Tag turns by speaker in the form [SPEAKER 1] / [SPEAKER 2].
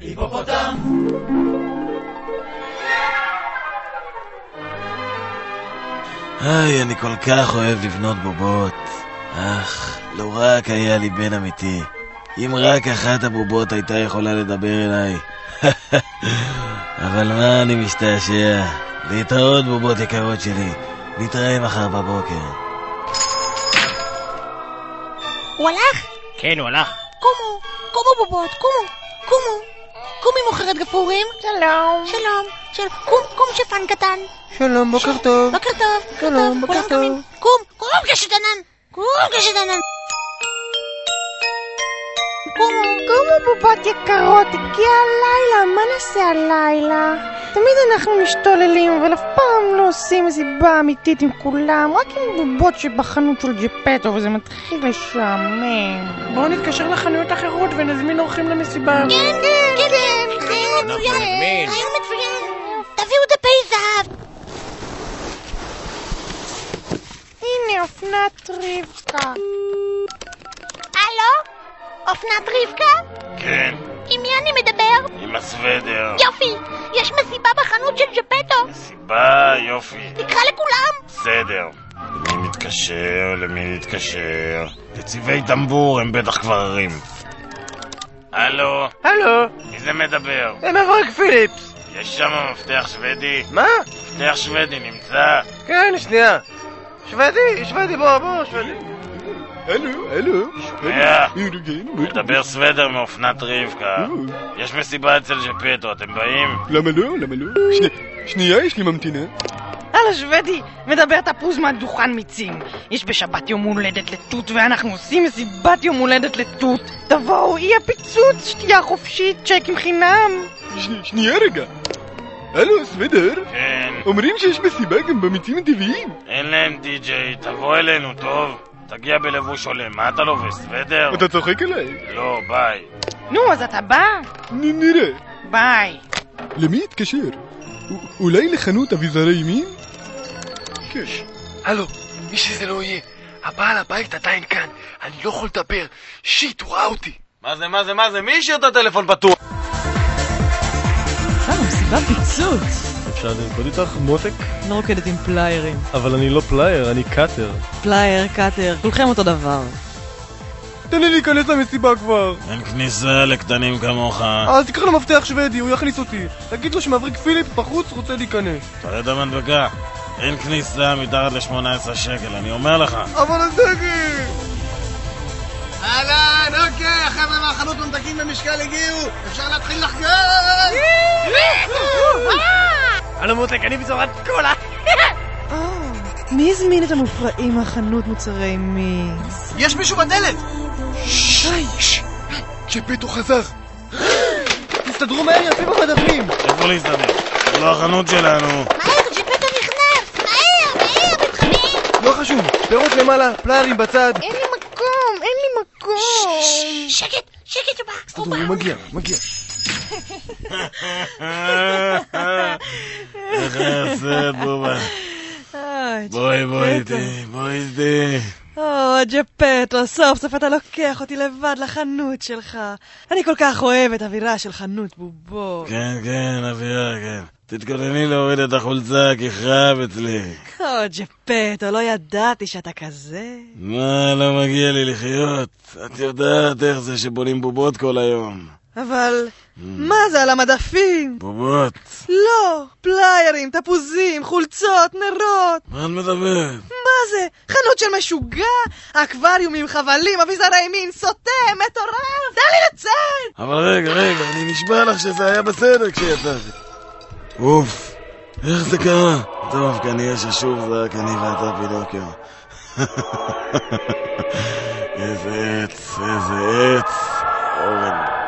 [SPEAKER 1] היפופוטם!
[SPEAKER 2] היי, אני כל כך אוהב לבנות בובות. אך, לא רק היה לי בן אמיתי. אם רק אחת הבובות הייתה יכולה לדבר אליי. אבל מה אני משתעשע? להתראות בובות יקרות שלי. נתראה מחר בבוקר.
[SPEAKER 3] הוא הלך?
[SPEAKER 4] כן, הוא הלך.
[SPEAKER 3] קומו, קומו בובות, קומו, קומו. קומי מוכרת גפרורים.
[SPEAKER 5] שלום.
[SPEAKER 3] שלום. שלום. קום, קום שפן קטן.
[SPEAKER 5] שלום, בוקר טוב.
[SPEAKER 3] בוקר טוב.
[SPEAKER 5] שלום, בוקר טוב.
[SPEAKER 3] קום, קום קשת ענן. קום קשת ענן. קומו.
[SPEAKER 5] בובות יקרות, הגיע הלילה, מה נעשה הלילה? תמיד אנחנו משתוללים, אבל אף פעם לא עושים מסיבה אמיתית עם כולם, רק עם בובות שבחנות של ג'פטו, וזה מתחיל לשעמם. בואו נתקשר לחנויות אחרות ונזמין אורחים למסיבה.
[SPEAKER 3] כן, כן, כן. רעיון מצוין. רעיון מצוין. תביאו דפי זהב.
[SPEAKER 5] הנה אופנת רבקה.
[SPEAKER 3] אופנת רבקה?
[SPEAKER 2] כן,
[SPEAKER 3] עם מי אני מדבר?
[SPEAKER 2] עם הסוודר.
[SPEAKER 3] יופי, יש מסיבה בחנות של ג'פטו.
[SPEAKER 2] סיבה, יופי.
[SPEAKER 3] תקרא לכולם.
[SPEAKER 2] בסדר. למי מתקשר? למי להתקשר? לצבעי טמבור הם בטח כבר ערים. הלו,
[SPEAKER 5] הלו,
[SPEAKER 2] מי זה מדבר?
[SPEAKER 5] זה מברק פיליפס.
[SPEAKER 2] יש שם מפתח שוודי?
[SPEAKER 5] מה?
[SPEAKER 2] מפתח שוודי נמצא?
[SPEAKER 5] כן, שנייה. שוודי, שוודי, בוא, בוא, שוודי.
[SPEAKER 6] הלו, הלו.
[SPEAKER 2] שומע? מדבר סוודר מאופנת רבקה. יש מסיבה אצל ג'פטו, אתם באים?
[SPEAKER 6] למה לא? למה לא? שני- שנייה, יש לי ממתינה.
[SPEAKER 5] הלו שוודי, מדבר תפוז מהדוכן מיצים. יש בשבת יום הולדת לתות ואנחנו עושים מסיבת יום הולדת לתות. תבואו, יהיה פיצוץ, שתייה חופשית, צ'קים חינם.
[SPEAKER 6] שנייה רגע. הלו, סוודר.
[SPEAKER 2] כן.
[SPEAKER 6] אומרים שיש מסיבה גם במיצים הטבעיים.
[SPEAKER 2] אין להם די-ג'יי, תבוא אלינו, טוב? תגיע בלבוש הולם, מה אתה לובש, סוודר?
[SPEAKER 6] אתה צוחק עליי?
[SPEAKER 2] לא, ביי.
[SPEAKER 5] נו, אז אתה בא?
[SPEAKER 6] נ- נראה.
[SPEAKER 5] ביי.
[SPEAKER 6] למי התקשר? א- אולי לחנות אביזרי מין? כן.
[SPEAKER 7] הלו, מי שזה לא יהיה, הבעל הבית עדיין כאן, אני לא יכול לדבר, שיט, הוא ראה אותי.
[SPEAKER 2] מה זה, מה זה, מה זה? מי השאיר את הטלפון פתוח?
[SPEAKER 8] אה, מסיבה פיצוץ.
[SPEAKER 9] אפשר לרקוד איתך מותק?
[SPEAKER 8] לא רוקדת עם פליירים.
[SPEAKER 9] אבל אני לא פלייר, אני קאטר.
[SPEAKER 8] פלייר, קאטר, כולכם אותו דבר.
[SPEAKER 6] תן לי להיכנס למסיבה כבר.
[SPEAKER 2] אין כניסה לקטנים כמוך.
[SPEAKER 6] אז תקרא לו מפתח שוודי, הוא יכניס אותי. תגיד לו שמבריק פיליפ בחוץ רוצה להיכנס.
[SPEAKER 2] תראה את המדבקה. אין כניסה מתחת ל-18 שקל, אני אומר לך.
[SPEAKER 6] אבל הדגל!
[SPEAKER 7] אהלן, אוקיי, החבר'ה מהחנות ממתקים במשקל הגיעו, אפשר להתחיל לחגוג!
[SPEAKER 4] הלו מותק, אני בצורת קולה.
[SPEAKER 8] מי הזמין את המופרעים מהחנות מוצרי מיץ?
[SPEAKER 7] יש מישהו בדלת!
[SPEAKER 6] צ'פטו חזר! תסתדרו מהר, יפים המדפים!
[SPEAKER 2] איפה לא החנות שלנו.
[SPEAKER 3] מהר, ג'פטו נכנס. מהר, מהר, מתחבאים.
[SPEAKER 6] לא חשוב, פירות למעלה, פליירים בצד.
[SPEAKER 5] אין לי מקום, אין לי מקום.
[SPEAKER 3] שקט, שקט, הוא בא.
[SPEAKER 6] מגיע, מגיע.
[SPEAKER 2] הסרט בובה? בואי, בואי. איתי, בואי איתי.
[SPEAKER 8] או, ג'פטו, סוף סוף אתה לוקח אותי לבד לחנות שלך. אני כל כך אוהבת אווירה של חנות בובות.
[SPEAKER 2] כן, כן, אביה, כן. תתכונני להוריד את החולצה, כי חם אצלי.
[SPEAKER 8] או, ג'פטו, לא ידעתי שאתה כזה.
[SPEAKER 2] מה, לא מגיע לי לחיות? את יודעת איך זה שבונים בובות כל היום.
[SPEAKER 8] אבל, מה זה על המדפים?
[SPEAKER 2] בובות?
[SPEAKER 8] לא, פליירים, תפוזים, חולצות, נרות.
[SPEAKER 2] מה את מדברת?
[SPEAKER 8] מה זה? חנות של משוגע? אקווריומים, חבלים, אביזרי מין, סוטה, מטורף! תן לי לצאת!
[SPEAKER 2] אבל רגע, רגע, אני נשבע לך שזה היה בסדר כשיצאתי. אוף, איך זה קרה? טוב, כנראה ששוב זה רק אני ואתה פינוקיו. איזה עץ, איזה עץ. אורן.